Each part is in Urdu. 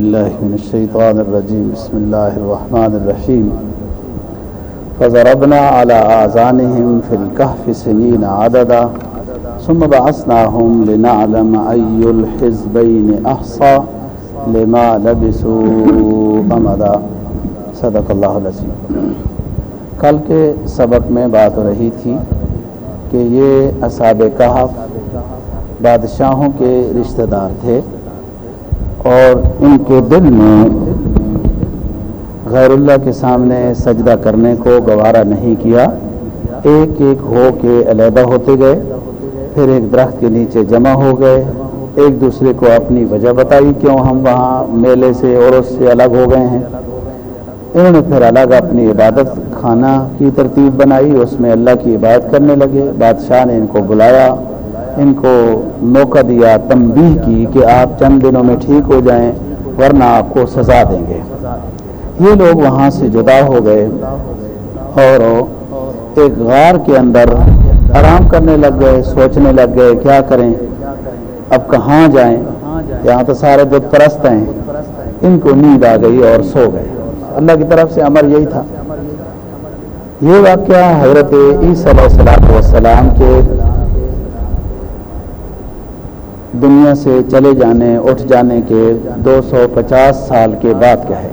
بالله من الشيطان الرجيم. بسم الله الرحمن الرحيم. فضربنا على آذانهم في الكهف سنين عددا ثم بعثناهم لنعلم أي الحزبين أحصى لما لبسوا أمدا. صدق اللہ العظیم کل کے سبق میں بات ہو رہی تھی کہ یہ اصحاب کہف بادشاہوں کے رشتہ دار تھے۔ اور ان کے دل میں غیر اللہ کے سامنے سجدہ کرنے کو گوارا نہیں کیا۔ ایک ایک ہو کے علیحدہ ہوتے گئے، پھر ایک درخت کے نیچے جمع ہو گئے۔ ایک دوسرے کو اپنی وجہ بتائی، کیوں ہم وہاں میلے سے اور اس سے الگ ہو گئے ہیں؟ انہوں نے پھر الگ اپنی عبادت خانہ کی ترتیب بنائی، اس میں اللہ کی عبادت کرنے لگے۔ بادشاہ نے ان کو بلایا۔ ان کو موقع دیا، تنبیہ کی کہ آپ چند دنوں میں ٹھیک ہو جائیں، ورنہ آپ کو سزا دیں گے۔ یہ لوگ وہاں سے جدا ہو گئے اور ایک غار کے اندر آرام کرنے لگ گئے، سوچنے لگ گئے، کیا کریں؟ اب کہاں جائیں؟ یہاں تو سارے بت پرست ہیں۔ ان کو نیند آ گئی اور سو گئے۔ اللہ کی طرف سے امر یہی تھا۔ یہ واقعہ حضرت عیسی علیہ السلام کے دنیا سے چلے جانے، اٹھ جانے کے دو سو پچاس سال کے بعد کا ہے؟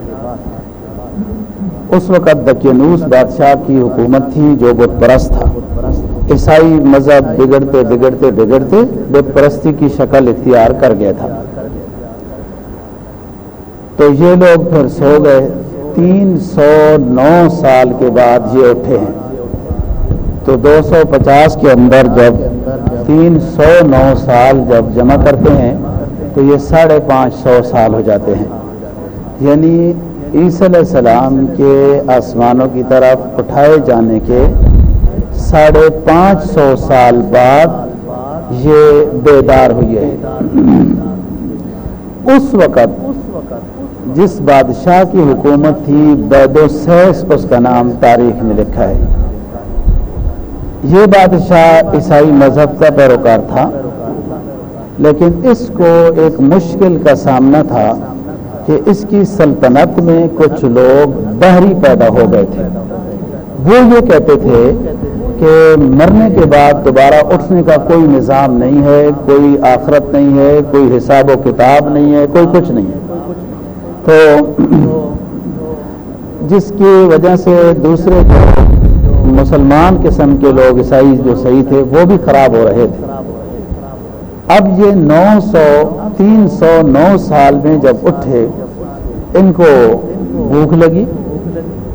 اس وقت دکینوس بادشاہ کی حکومت تھی جو بت پرست تھا۔ عیسائی مذہب بگڑتے بگڑتے بگڑتے بت پرستی کی شکل اختیار کر گیا تھا۔ تو یہ لوگ پھر سو گئے۔ تین سو نو سال کے بعد یہ اٹھے ہیں۔ تو دو سو پچاس کے اندر جب تین سو نو سال جب جمع کرتے ہیں، تو یہ ساڑھے پانچ سو سال ہو جاتے ہیں۔ یعنی عیسی علیہ السلام کے آسمانوں کی طرف اٹھائے جانے کے ساڑھے پانچ سو سال بعد یہ بیدار ہوئی ہے۔ اس وقت جس بادشاہ کی حکومت تھی بید و سیس اس کا نام تاریخ میں لکھا ہے۔ یہ بادشاہ عیسائی مذہب کا پیروکار تھا، لیکن اس کو ایک مشکل کا سامنا تھا کہ اس کی سلطنت میں کچھ لوگ بحری پیدا ہو گئے تھے۔ وہ یہ کہتے تھے کہ مرنے کے بعد دوبارہ اٹھنے کا کوئی نظام نہیں ہے، کوئی آخرت نہیں ہے، کوئی حساب و کتاب نہیں ہے، کوئی کچھ نہیں ہے۔ تو جس کی وجہ سے دوسرے مسلمان قسم کے لوگ عیسائی جو صحیح تھے، وہ بھی خراب ہو رہے تھے۔ اب یہ نو سو، تین سو نو سال میں جب اٹھے، ان کو بھوک لگی۔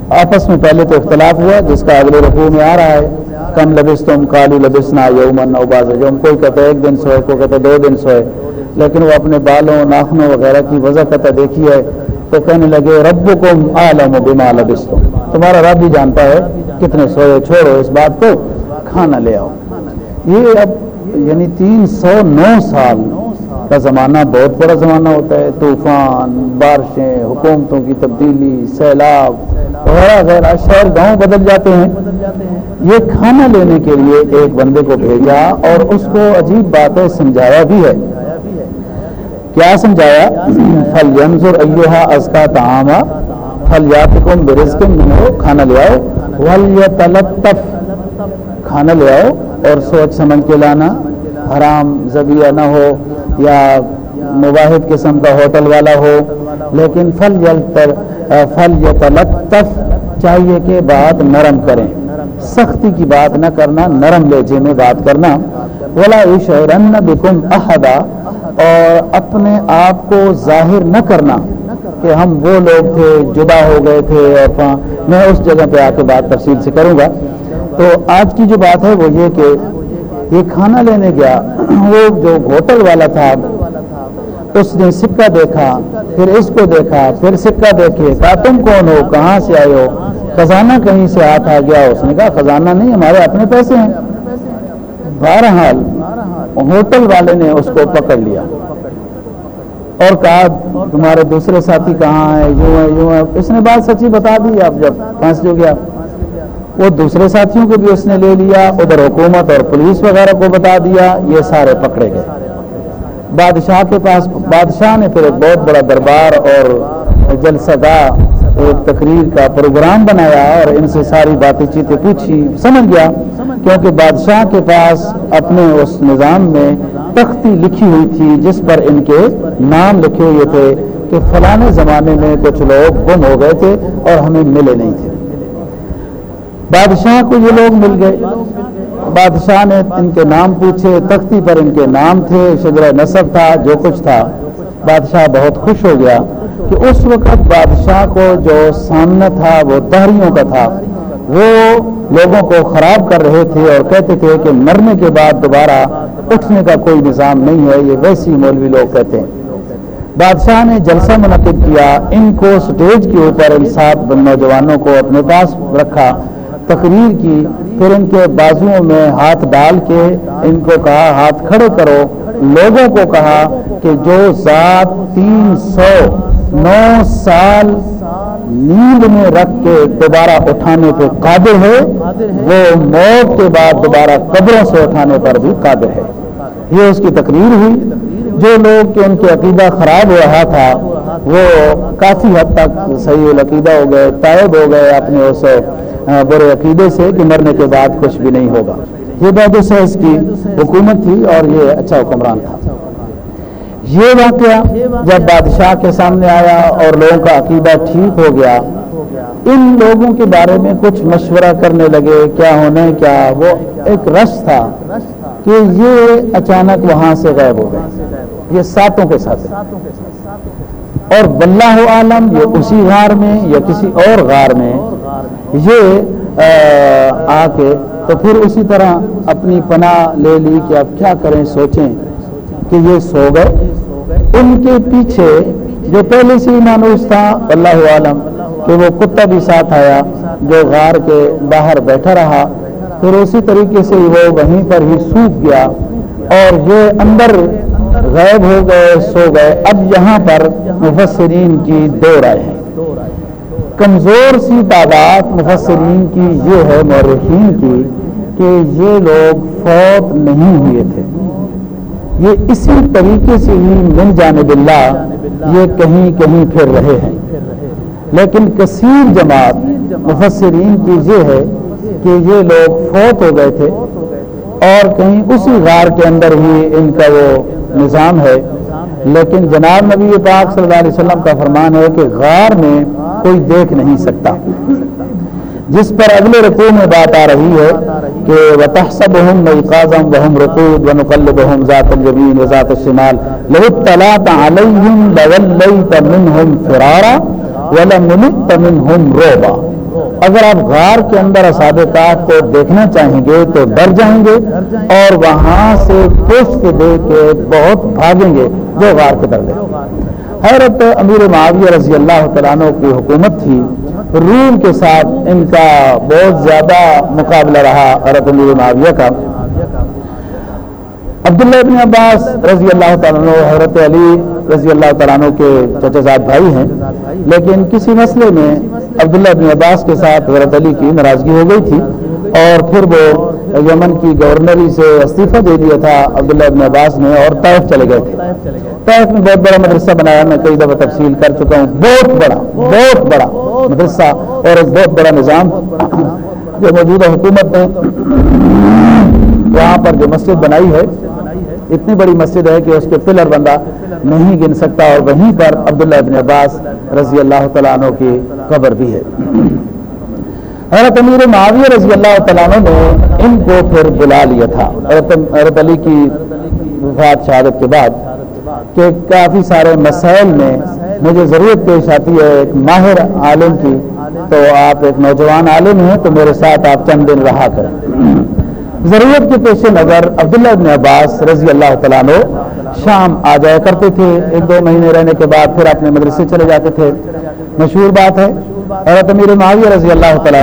آپس میں پہلے تو اختلاف ہوا، جس کا اگلے رقو میں آ رہا ہے۔ کم لبس تم کالو لبسنا یومن اوباز جو کوئی کہتے ایک دن سوئے، کوئی کہتے دو دن سوئے۔ لیکن وہ اپنے بالوں، ناخنوں وغیرہ کی وجہ قطع دیکھی ہے تو کہنے لگے، ربکم عالم بما لبس تمہارا رب بھی جانتا ہے کتنے سوئے چھوڑو اس بات کو، کھانا لے آؤ۔ یہ اب یعنی تین سو نو سال کا زمانہ، بہت بڑا زمانہ ہوتا ہے۔ طوفان، بارشیں، حکومتوں کی تبدیلی، سیلاب، وغیرہ وغیرہ۔ شہر گاؤں بدل جاتے ہیں۔ یہ کھانا لینے کے لیے ایک بندے کو بھیجا اور اس کو عجیب باتیں سمجھایا بھی ہے۔ کیا سمجھایا؟ فل ینظر ایوہا از کا تعامہ فل یات کم برزکن منو کھانا لے آؤ کھانا لے آؤ، اور سوچ سمجھ کے لانا، حرام زبیہ نہ ہو یا مباحد قسم کا ہوٹل والا ہو، لیکن فل فل تلطف چاہیے کہ بات نرم کریں۔ سختی کی بات نہ کرنا، نرم لہجے میں بات کرنا۔ ولا شعرن بکم احدا اور اپنے آپ کو ظاہر نہ کرنا کہ ہم وہ لوگ تھے، جدا ہو گئے تھے، اور میں اس جگہ پہ آ کے بات تفصیل سے کروں گا۔ تو آج کی جو بات ہے وہ یہ کہ یہ کھانا لینے گیا، وہ جو ہوٹل والا تھا، اس نے سکہ دیکھا، پھر اس کو دیکھا، پھر سکہ دیکھے، کہا، تم کون ہو؟ کہاں سے آئے ہو؟ خزانہ کہیں سے ہاتھ آ گیا؟ اس نے کہا، خزانہ نہیں، ہمارے اپنے پیسے ہیں۔ بہرحال ہوٹل والے نے اس کو پکڑ لیا اور کہا، تمہارے دوسرے ساتھی کہاں ہیں؟ یوں ہے یوں ہے اس نے بات سچی بتا دی اب جب پھنس جو گیا۔ وہ دوسرے ساتھیوں کو بھی اس نے لے لیا، ادھر حکومت اور پولیس وغیرہ کو بتا دیا، یہ سارے پکڑے گئے۔ بادشاہ کے پاس، بادشاہ نے پھر ایک بہت بڑا دربار اور جلسہ ایک تقریر کا پروگرام بنایا اور ان سے ساری باتیں چیتیں پوچھی، سمجھ گیا، کیونکہ بادشاہ کے پاس اپنے اس نظام میں تختی لکھی ہوئی تھی جس پر ان کے نام لکھے ہوئے تھے کہ فلانے زمانے میں کچھ لوگ گم ہو گئے تھے اور ہمیں ملے نہیں تھے۔ بادشاہ کو یہ لوگ مل گئے۔ بادشاہ نے ان کے نام پوچھے، تختی پر ان کے نام تھے شجر نصب تھا، جو کچھ تھا۔ بادشاہ بہت خوش ہو گیا کہ اس وقت بادشاہ کو جو سامنا تھا، وہ تحریوں کا تھا۔ وہ لوگوں کو خراب کر رہے تھے اور کہتے تھے کہ مرنے کے بعد دوبارہ اٹھنے کا کوئی نظام نہیں ہے، یہ ویسی مولوی لوگ کہتے ہیں۔ بادشاہ نے جلسہ منعقد کیا، ان کو سٹیج کے اوپر ان سات نوجوانوں کو اپنے پاس رکھا، تقریر کی، پھر ان کے بازوؤں میں ہاتھ ڈال کے ان کو کہا، ہاتھ کھڑے کرو۔ لوگوں کو کہا کہ جو ذات تین سو نو سال نیند میں رکھ کے دوبارہ اٹھانے پہ قادر ہے، وہ موت کے بعد دوبارہ قبروں سے اٹھانے پر بھی قادر ہے۔ یہ اس کی تقریر ہوئی۔ جو لوگ کہ ان کے عقیدہ خراب ہو رہا تھا، وہ کافی حد تک صحیح العقیدہ ہو گئے طائب ہو گئے اپنے اس برے عقیدے سے کہ مرنے کے بعد کچھ بھی نہیں ہوگا۔ یہ بعد سہس کی حکومت تھی اور یہ اچھا حکمران تھا۔ یہ واقعہ جب بادشاہ کے سامنے آیا اور لوگوں کا عقیدہ ٹھیک ہو گیا، ان لوگوں کے بارے میں کچھ مشورہ کرنے لگے، کیا ہونے، کیا؟ وہ ایک رش تھا کہ یہ اچانک وہاں سے غائب ہو گئے۔ یہ ساتوں کے ساتھ۔ اور بلّہ عالم، یہ اسی غار میں یا کسی اور غار میں، یہ آ کے تو پھر اسی طرح اپنی پناہ لے لی کہ اب کیا کریں، سوچیں کہ یہ سو گئے۔ ان کے پیچھے جو پہلے سے ہی مانوس تھا اللہ عالم، کہ وہ کتا بھی ساتھ آیا، جو غار کے باہر بیٹھا رہا۔ پھر اسی طریقے سے وہ وہیں پر ہی سوکھ گیا اور یہ اندر غائب ہو گئے، سو گئے۔ اب یہاں پر مفسرین کی دو رائے ہیں کمزور سی تعداد مفسرین کی یہ ہے، مورخین کی، کہ یہ لوگ فوت نہیں ہوئے تھے۔ یہ اسی طریقے سے ہی من جانب اللہ یہ کہیں کہیں پھر رہے ہیں۔ لیکن کثیر جماعت مفسرین کی یہ ہے کہ یہ لوگ فوت ہو گئے تھے اور کہیں اسی غار کے اندر ہی ان کا وہ نظام ہے۔ لیکن جناب نبی پاک صلی اللہ علیہ وسلم کا فرمان ہے کہ غار میں کوئی دیکھ نہیں سکتا۔ جس پر اگلے رقو میں بات آ رہی ہے کہ وتحسب ہم نقاضم بہم رقود و نقل بہم ذات الجبین و ذات الشمال لہت طلاط علیہم لولیت منہم فرارا ولمنت منہم روبا اگر آپ غار کے اندر اساد کاف کو دیکھنا چاہیں گے تو ڈر جائیں گے اور وہاں سے پوچھ دے کے بہت بھاگیں گے جو غار کے در حیرت امیر معاویہ رضی اللہ تعالیٰ کی حکومت تھی۔ روم کے ساتھ ان کا بہت زیادہ مقابلہ رہا حیرت امیر معاویہ کا۔ عبداللہ ابن عباس رضی اللہ تعالیٰ حضرت علی رضی اللہ تعالیٰ کے چچا زاد بھائی ہیں، لیکن کسی مسئلے میں عبداللہ ابن عباس کے ساتھ حضرت علی کی ناراضگی ہو گئی تھی اور پھر وہ یمن کی گورنری سے استعفیٰ دے دیا تھا۔ عبداللہ ابن عباس نے اور طائف چلے گئے تھے۔ طائف میں بہت بڑا مدرسہ بنایا، میں کئی دفعہ تفصیل کر چکا ہوں۔ بہت بڑا بہت بڑا مدرسہ اور ایک بہت بڑا نظام جو موجودہ حکومت نے وہاں پر جو مسجد بنائی ہے اتنی بڑی مسجد ہے کہ اس کے پلر بندہ نہیں گن سکتا اور وہیں پر عبداللہ ابن عباس رضی اللہ تعالیٰ عنہ کی قبر بھی ہے۔ حضرت امیر معاویہ رضی اللہ تعالیٰ عنہ نے ان کو پھر بلا لیا تھا۔ حضرت علی کی وفات شہادت کے بعد کہ کافی سارے مسائل میں مجھے ضرورت پیش آتی ہے۔ ایک ماہر عالم کی تو آپ ایک نوجوان عالم ہیں تو میرے ساتھ آپ چند دن رہا کریں۔ ضرورت کے پیش نظر عبداللہ ابن عباس رضی اللہ تعالیٰ شام آ جایا کرتے تھے، ایک دو مہینے رہنے کے بعد پھر اپنے مدرسے چلے جاتے تھے۔ مشہور بات ہے، حضرت امیر معاویہ رضی اللہ تعالیٰ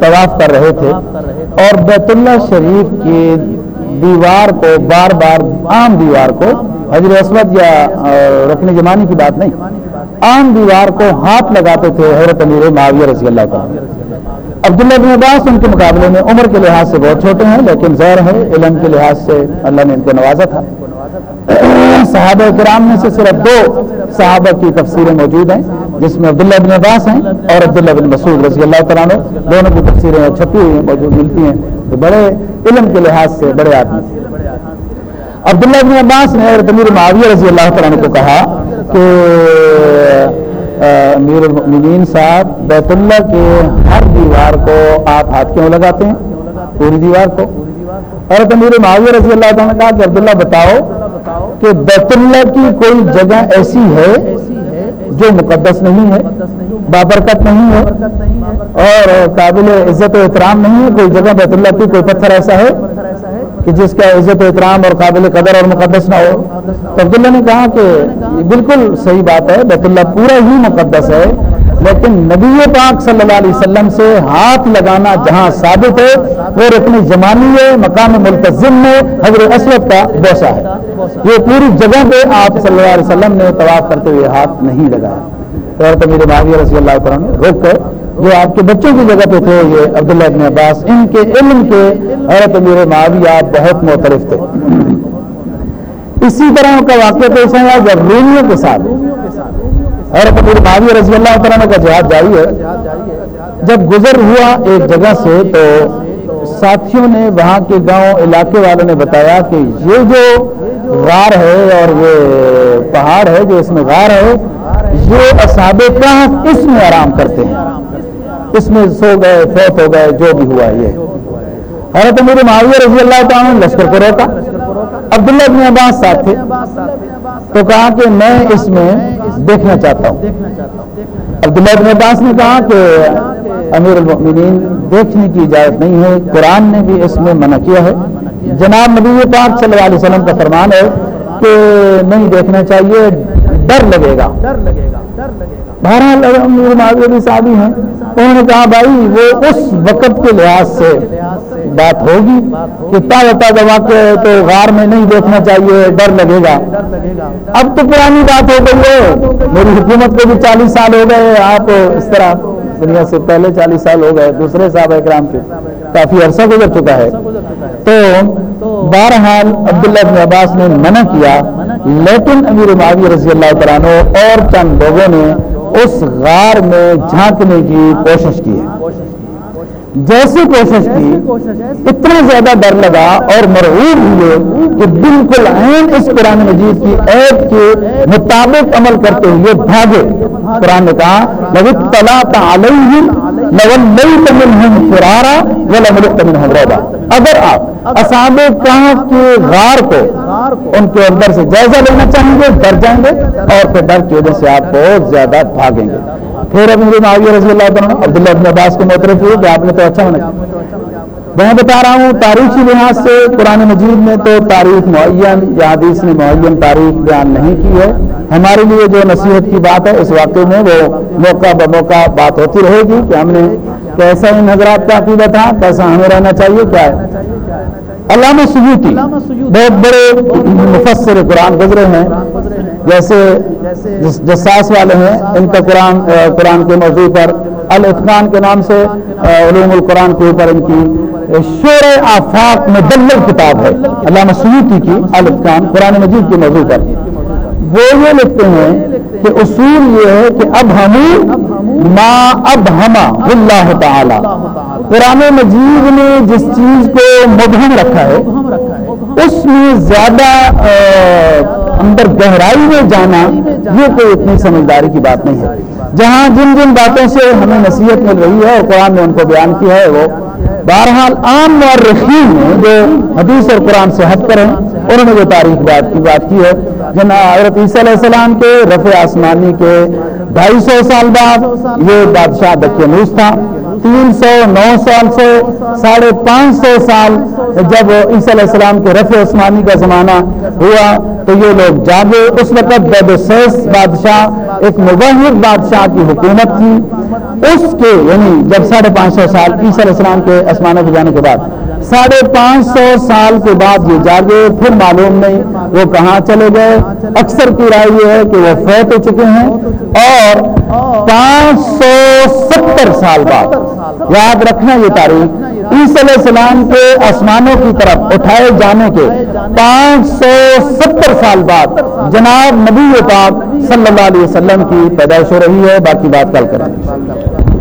طواف کر رہے تھے اور بیت اللہ شریف کی دیوار کو بار بار، عام دیوار کو حضر اسود یا رکن جمانی کی بات نہیں، عام دیوار کو ہاتھ لگاتے تھے حضرت امیر معاویہ رضی اللہ تعالیٰ عبداللہ بن عباس ان کے مقابلے میں عمر کے لحاظ سے بہت چھوٹے ہیں، لیکن زہر ہے علم کے لحاظ سے اللہ نے ان کو نوازا تھا۔ صحابہ کرام میں سے صرف دو صحابہ کی تفسیریں موجود ہیں، جس میں عبداللہ بن عباس ہیں اور عبداللہ بن مسعود رضی اللہ تعالیٰ دونوں کی تفسیریں چھپی ہوئی ہیں، موجود ملتی ہیں۔ تو بڑے علم کے لحاظ سے بڑے آدمی عبداللہ بن عباس نے امیر معاویہ رضی اللہ تعالیٰ کو کہا کہ امیر المؤمنین صاحب، بیت اللہ کے ہر دیوار کو آپ ہاتھ کیوں لگاتے ہیں؟ پوری دیوار کو؟ اور امیر معاویہ رضی اللہ تعالیٰ نے کہا کہ عبداللہ بتاؤ کہ بیت اللہ کی کوئی جگہ ایسی ہے جو مقدس نہیں ہے، بابرکت نہیں ہے، اور قابل عزت و احترام نہیں ہے، کوئی جگہ بیت اللہ کی کوئی پتھر ایسا ہے؟ کہ جس کا عزت احترام اور قابل قدر اور مقدس نہ ہو۔ تو عبداللہ نے کہا کہ بالکل صحیح بات ہے، بیت اللہ پورا ہی مقدس ہے، لیکن نبی پاک صلی اللہ علیہ وسلم سے ہاتھ لگانا جہاں ثابت ہے، وہ رکن زمانی ہے، مقام ملتظم میں حضرت اسود کا بوسا ہے۔ یہ پوری جگہ پہ آپ صلی اللہ علیہ وسلم نے طواف کرتے ہوئے ہاتھ نہیں لگایا۔ اور میرے معاویہ رضی اللہ تعالیٰ نے روک کر جو آپ کے بچوں کی جگہ پہ تھے، یہ عبداللہ ابن عباس، ان کے علم کے حضرت امیر معاویہ بہت معترف تھے۔ اسی طرح کا واقعہ پیش آیا جب رومیوں کے ساتھ حضرت امیر معاویہ رضی اللہ تعالیٰ کا جہاد جاری ہے۔ جب گزر ہوا ایک جگہ سے تو ساتھیوں نے وہاں کے گاؤں علاقے والوں نے بتایا کہ یہ جو غار ہے اور یہ پہاڑ ہے، جو اس میں غار ہے یہ اصحاب کا اس میں آرام کرتے ہیں۔ اس میں سو گئے، فوت ہو گئے، جو بھی ہوا یہ۔ حضرت امیر معاویہ رضی اللہ تعالیٰ نے لشکر کو روکا۔ عبداللہ ابن عباس ساتھ تھے۔ تو کہا کہ میں اس میں دیکھنا چاہتا ہوں۔ عبداللہ ابن عباس نے کہا کہ امیر المؤمنین دیکھنے کی اجازت نہیں ہے، قرآن نے بھی اس میں منع کیا ہے۔ جناب نبی پاک صلی اللہ علیہ وسلم کا فرمان ہے کہ نہیں دیکھنا چاہیے۔ ڈر لگے گا۔ بہرحال امیر معاویہ بھی صحابی ہیں انہوں نے کہا بھائی وہ اس وقت کے لحاظ سے بات ہوگی کہ تازہ تازہ واقع تو غار میں نہیں دیکھنا چاہیے ڈر لگے گا۔ اب تو پرانی بات ہو گئی ہے۔ میری حکومت کو بھی چالیس سال ہو گئے آپ اس طرح دنیا سے پہلے چالیس سال ہو گئے دوسرے صاحب اکرام کے کافی عرصہ گزر چکا ہے۔ تو بہرحال عبداللہ بن عباس نے منع کیا لیکن امیر معاویہ رضی اللہ تعالیٰ اور چند لوگوں نے اس غار میں جھانکنے کی کوشش کی ہے۔ جیسی کوشش کی اتنا زیادہ ڈر لگا اور مرعوب ہوئے کہ بالکل عین اس قرآن مجید کی عید کے مطابق عمل کرتے ہوئے بھاگے۔ قرآن نے کہا لگت تلا فرارا روبا اگر آپ اساب کے غار کو ان کے اندر سے جائزہ لینا چاہیں گے ڈر جائیں گے اور پھر ڈر کی وجہ سے آپ بہت زیادہ بھاگیں گے۔ پھر ابن معاویہ رضی اللہ تعالیٰ عبداللہ ابن عباس کے محترف ہوئے کہ آپ نے تو اچھا ہونا میں بتا رہا ہوں، تاریخی لحاظ سے قرآن مجید میں تو تاریخ معین یا حدیث نے معین تاریخ بیان نہیں کی ہے۔ ہمارے لیے جو نصیحت کی بات ہے، اس واقعے میں وہ موقع بموقع بات ہوتی رہے گی کہ ہم نے کیسا ان حضرات کا عقیدہ تھا، کیسا ہمیں رہنا چاہیے، کیا ہے۔ علامہ سجوتی بہت بڑے مفسر قرآن گزرے ہیں۔ جیسے جساس والے ہیں، ان کا قرآن قرآن کے موضوع پر الفقان کے نام سے علوم القرآن کے اوپر ان کی شور آفاق مدلل کتاب ہے۔ علامہ سیوتی کی الفقان قرآن مجید کے موضوع پر۔ وہ یہ لکھتے ہیں کہ اصول یہ ہے کہ اب ہم ما اب ہما اللہ تعالی۔ قرآن مجید نے جس چیز کو مبہم رکھا ہے، اس میں زیادہ اندر گہرائی میں جانا، یہ کوئی اتنی سمجھداری کی بات نہیں ہے۔ جہاں جن جن باتوں سے ہمیں نصیحت مل رہی ہے قرآن نے ان کو بیان کیا ہے، وہ بہرحال عام اور رخیم جو حدیث اور قرآن سے ہٹ کریں انہوں نے جو تاریخ بات کی بات کی ہے۔ جناب حضرت عیسیٰ علیہ السلام کے رفع آسمانی کے ڈھائی سو سال بعد یہ بادشاہ دکیانوس تھا۔ تین سو، نو سال سے ساڑھے پانچ سو سال جب عیسی علیہ السلام کے رفع عثمانی کا زمانہ ہوا، تو یہ لوگ جاگے۔ اس وقت بید سیس بادشاہ، ایک مبہر بادشاہ کی حکومت تھی، اس کے یعنی جب ساڑھے پانچ سو سال عیسی علیہ السلام کے آسمانوں کے جانے کے بعد ساڑھے پانچ سو سال کے بعد یہ جاگے، پھر معلوم نہیں وہ کہاں چلے گئے۔ اکثر کی رائے یہ ہے کہ وہ فوت ہو چکے ہیں۔ اور پانچ سو ستر سال بعد، یاد رکھنا یہ تاریخ، عیسی علیہ السلام کے آسمانوں کی طرف اٹھائے جانے کے پانچ سو ستر سال بعد جناب نبی پاک صلی اللہ علیہ وسلم کی پیدائش ہو رہی ہے۔ باقی بات کل کریں۔